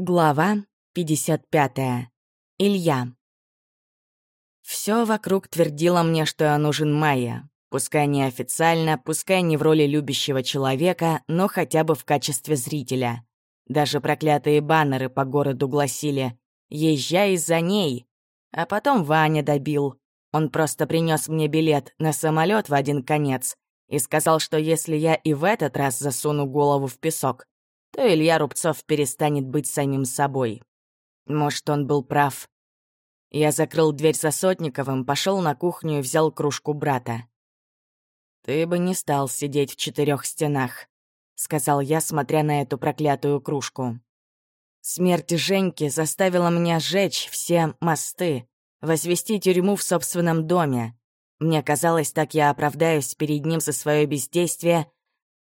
Глава 55. Илья. Все вокруг твердило мне, что я нужен Майя. Пускай не официально, пускай не в роли любящего человека, но хотя бы в качестве зрителя. Даже проклятые баннеры по городу гласили «Езжай за ней!» А потом Ваня добил. Он просто принес мне билет на самолет в один конец и сказал, что если я и в этот раз засуну голову в песок, то Илья Рубцов перестанет быть самим собой. Может, он был прав. Я закрыл дверь за Сотниковым, пошел на кухню и взял кружку брата. «Ты бы не стал сидеть в четырех стенах», — сказал я, смотря на эту проклятую кружку. Смерть Женьки заставила меня сжечь все мосты, возвести тюрьму в собственном доме. Мне казалось, так я оправдаюсь перед ним за свое бездействие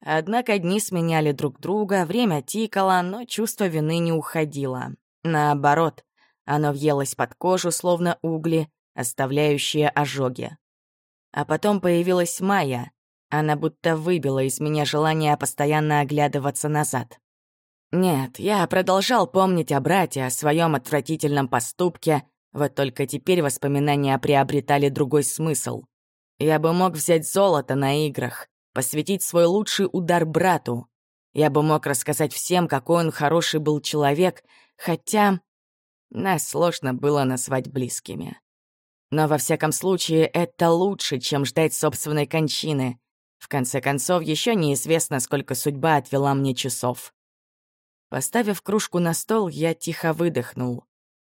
Однако дни сменяли друг друга, время тикало, но чувство вины не уходило. Наоборот, оно въелось под кожу, словно угли, оставляющие ожоги. А потом появилась Майя. Она будто выбила из меня желание постоянно оглядываться назад. Нет, я продолжал помнить о брате, о своем отвратительном поступке, вот только теперь воспоминания приобретали другой смысл. Я бы мог взять золото на играх, посвятить свой лучший удар брату. Я бы мог рассказать всем, какой он хороший был человек, хотя нас сложно было назвать близкими. Но во всяком случае это лучше, чем ждать собственной кончины. В конце концов, еще неизвестно, сколько судьба отвела мне часов. Поставив кружку на стол, я тихо выдохнул.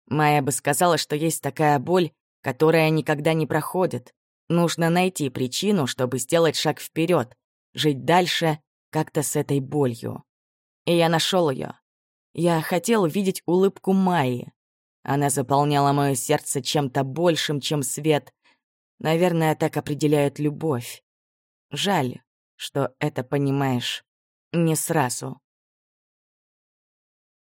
Майя бы сказала, что есть такая боль, которая никогда не проходит. Нужно найти причину, чтобы сделать шаг вперед, жить дальше как-то с этой болью. И я нашел ее. Я хотел увидеть улыбку Майи. Она заполняла мое сердце чем-то большим, чем свет. Наверное, так определяет любовь. Жаль, что это понимаешь не сразу.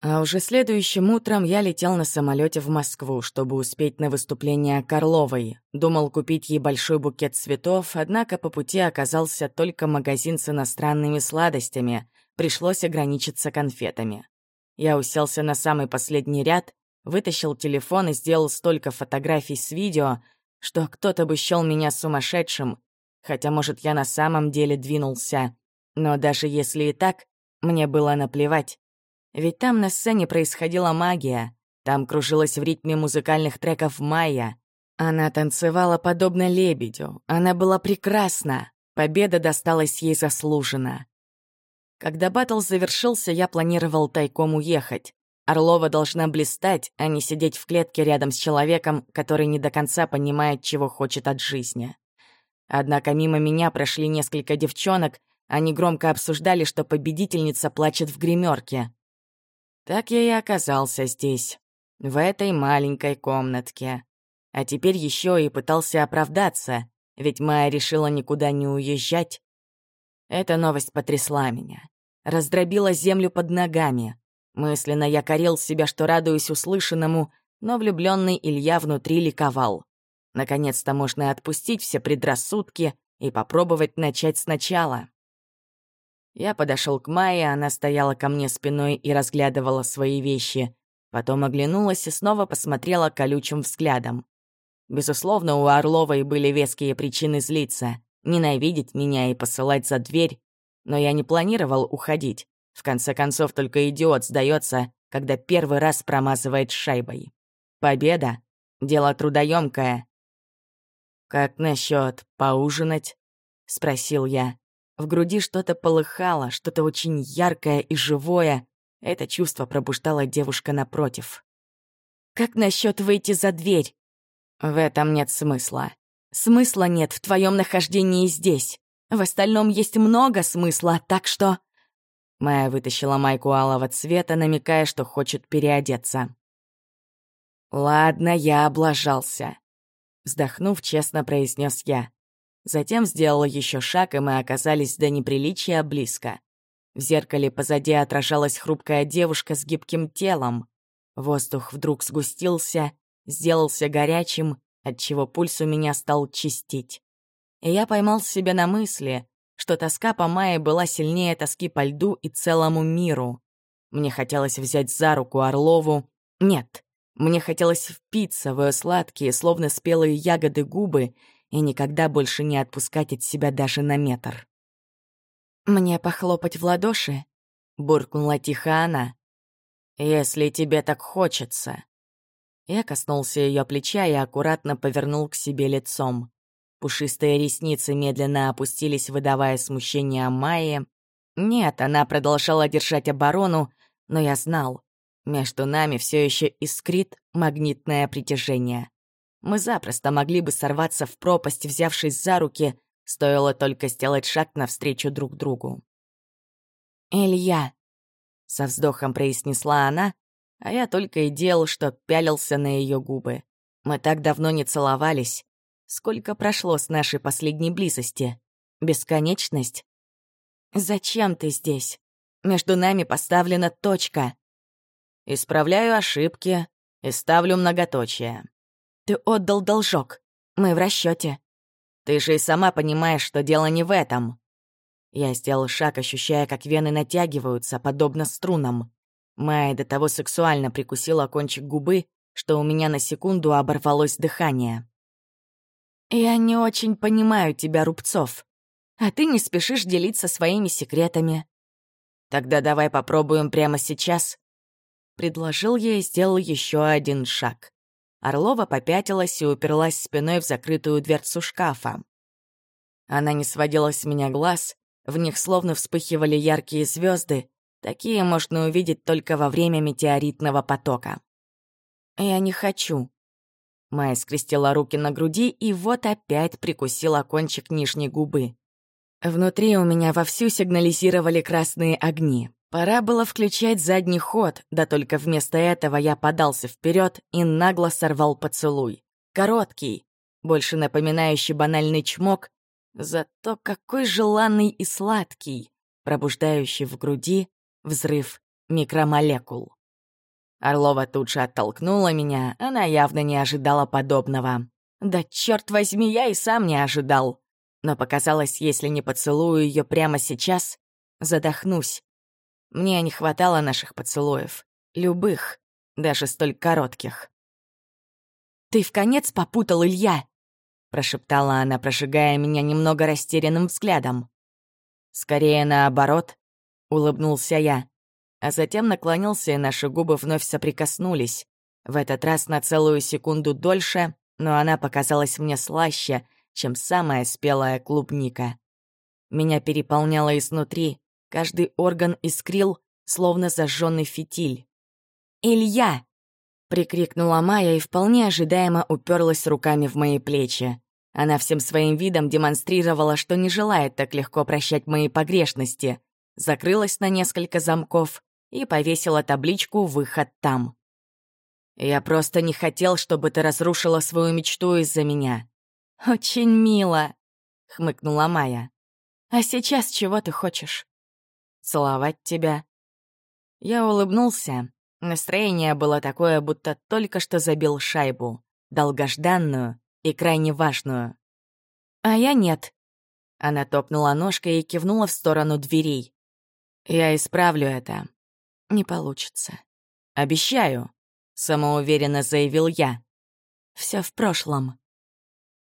А уже следующим утром я летел на самолете в Москву, чтобы успеть на выступление Карловой. Думал купить ей большой букет цветов, однако по пути оказался только магазин с иностранными сладостями. Пришлось ограничиться конфетами. Я уселся на самый последний ряд, вытащил телефон и сделал столько фотографий с видео, что кто-то бы счёл меня сумасшедшим, хотя, может, я на самом деле двинулся. Но даже если и так, мне было наплевать. Ведь там на сцене происходила магия, там кружилась в ритме музыкальных треков Майя. Она танцевала подобно лебедю, она была прекрасна, победа досталась ей заслуженно. Когда батл завершился, я планировал тайком уехать. Орлова должна блистать, а не сидеть в клетке рядом с человеком, который не до конца понимает, чего хочет от жизни. Однако мимо меня прошли несколько девчонок, они громко обсуждали, что победительница плачет в гримерке. Так я и оказался здесь, в этой маленькой комнатке. А теперь еще и пытался оправдаться, ведь Майя решила никуда не уезжать. Эта новость потрясла меня, раздробила землю под ногами. Мысленно я корил себя, что радуюсь услышанному, но влюбленный Илья внутри ликовал. Наконец-то можно отпустить все предрассудки и попробовать начать сначала. Я подошел к Майе, она стояла ко мне спиной и разглядывала свои вещи. Потом оглянулась и снова посмотрела колючим взглядом. Безусловно, у Орловой были веские причины злиться, ненавидеть меня и посылать за дверь. Но я не планировал уходить. В конце концов, только идиот сдается, когда первый раз промазывает шайбой. Победа — дело трудоемкое. «Как насчет поужинать?» — спросил я. В груди что-то полыхало, что-то очень яркое и живое. Это чувство пробуждала девушка напротив. «Как насчет выйти за дверь?» «В этом нет смысла. Смысла нет в твоем нахождении здесь. В остальном есть много смысла, так что...» Майя вытащила майку алого цвета, намекая, что хочет переодеться. «Ладно, я облажался», — вздохнув, честно произнес я. Затем сделала еще шаг, и мы оказались до неприличия близко. В зеркале позади отражалась хрупкая девушка с гибким телом. Воздух вдруг сгустился, сделался горячим, отчего пульс у меня стал чистить. И я поймал себя на мысли, что тоска по Майе была сильнее тоски по льду и целому миру. Мне хотелось взять за руку Орлову. Нет, мне хотелось впиться в ее сладкие, словно спелые ягоды губы и никогда больше не отпускать от себя даже на метр. «Мне похлопать в ладоши?» — буркнула тихо она. «Если тебе так хочется». Я коснулся ее плеча и аккуратно повернул к себе лицом. Пушистые ресницы медленно опустились, выдавая смущение Майи. Нет, она продолжала держать оборону, но я знал, между нами все еще искрит магнитное притяжение. Мы запросто могли бы сорваться в пропасть, взявшись за руки, стоило только сделать шаг навстречу друг другу. «Илья», — со вздохом произнесла она, а я только и делал, что пялился на ее губы. Мы так давно не целовались. Сколько прошло с нашей последней близости? Бесконечность? Зачем ты здесь? Между нами поставлена точка. Исправляю ошибки и ставлю многоточие. Ты отдал должок. Мы в расчете. Ты же и сама понимаешь, что дело не в этом. Я сделал шаг, ощущая, как вены натягиваются, подобно струнам. Майя до того сексуально прикусила кончик губы, что у меня на секунду оборвалось дыхание. «Я не очень понимаю тебя, Рубцов. А ты не спешишь делиться своими секретами. Тогда давай попробуем прямо сейчас». Предложил я и сделал еще один шаг. Орлова попятилась и уперлась спиной в закрытую дверцу шкафа. Она не сводила с меня глаз, в них словно вспыхивали яркие звезды, Такие можно увидеть только во время метеоритного потока. «Я не хочу». Майя скрестила руки на груди и вот опять прикусила кончик нижней губы. Внутри у меня вовсю сигнализировали красные огни. Пора было включать задний ход, да только вместо этого я подался вперед и нагло сорвал поцелуй. Короткий, больше напоминающий банальный чмок, зато какой желанный и сладкий, пробуждающий в груди взрыв микромолекул. Орлова тут же оттолкнула меня, она явно не ожидала подобного. Да черт возьми, я и сам не ожидал. Но показалось, если не поцелую ее прямо сейчас, задохнусь. Мне не хватало наших поцелуев. Любых, даже столь коротких. «Ты в конец попутал, Илья!» — прошептала она, прожигая меня немного растерянным взглядом. Скорее наоборот, — улыбнулся я. А затем наклонился, и наши губы вновь соприкоснулись. В этот раз на целую секунду дольше, но она показалась мне слаще, чем самая спелая клубника. Меня переполняло изнутри, каждый орган искрил, словно зажженный фитиль. «Илья!» — прикрикнула Майя и вполне ожидаемо уперлась руками в мои плечи. Она всем своим видом демонстрировала, что не желает так легко прощать мои погрешности закрылась на несколько замков и повесила табличку «Выход там». «Я просто не хотел, чтобы ты разрушила свою мечту из-за меня». «Очень мило», — хмыкнула Майя. «А сейчас чего ты хочешь?» «Целовать тебя». Я улыбнулся. Настроение было такое, будто только что забил шайбу. Долгожданную и крайне важную. «А я нет». Она топнула ножкой и кивнула в сторону дверей. Я исправлю это. Не получится. Обещаю, самоуверенно заявил я. Все в прошлом.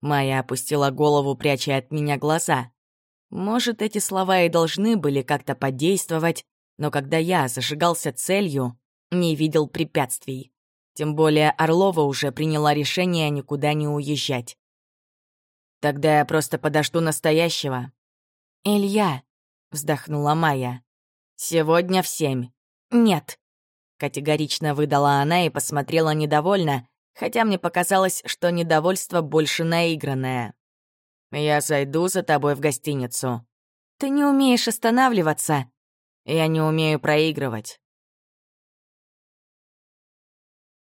Майя опустила голову, пряча от меня глаза. Может, эти слова и должны были как-то подействовать, но когда я зажигался целью, не видел препятствий. Тем более Орлова уже приняла решение никуда не уезжать. Тогда я просто подожду настоящего. «Илья», — вздохнула Майя, «Сегодня в семь». «Нет», — категорично выдала она и посмотрела недовольно, хотя мне показалось, что недовольство больше наигранное. «Я зайду за тобой в гостиницу». «Ты не умеешь останавливаться». «Я не умею проигрывать».